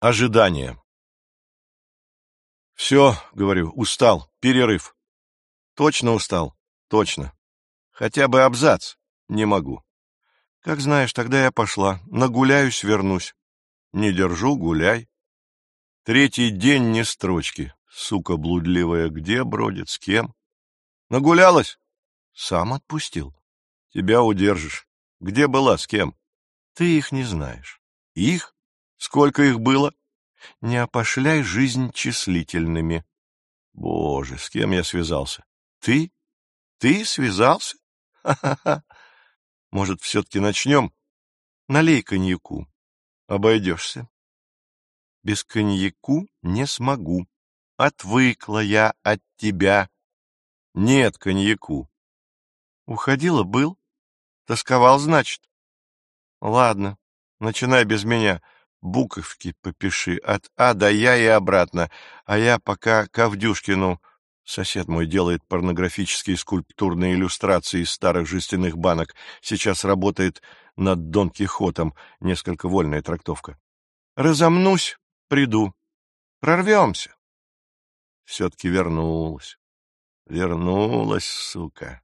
Ожидание. Все, говорю, устал. Перерыв. Точно устал. Точно. Хотя бы абзац. Не могу. Как знаешь, тогда я пошла. Нагуляюсь, вернусь. Не держу, гуляй. Третий день не строчки. Сука блудливая, где бродит, с кем? Нагулялась? Сам отпустил. Тебя удержишь. Где была, с кем? Ты их не знаешь. Их? Сколько их было? Не опошляй жизнь числительными. Боже, с кем я связался? Ты? Ты связался? Ха-ха-ха. Может, все-таки начнем? Налей коньяку. Обойдешься. Без коньяку не смогу. Отвыкла я от тебя. Нет коньяку. Уходила, был? Тосковал, значит? Ладно, начинай без меня. Буковки попиши от А до Я и обратно, а я пока Ковдюшкину... Сосед мой делает порнографические скульптурные иллюстрации из старых жестяных банок. Сейчас работает над Дон Кихотом. Несколько вольная трактовка. Разомнусь, приду. Прорвемся. Все-таки вернулась. Вернулась, сука.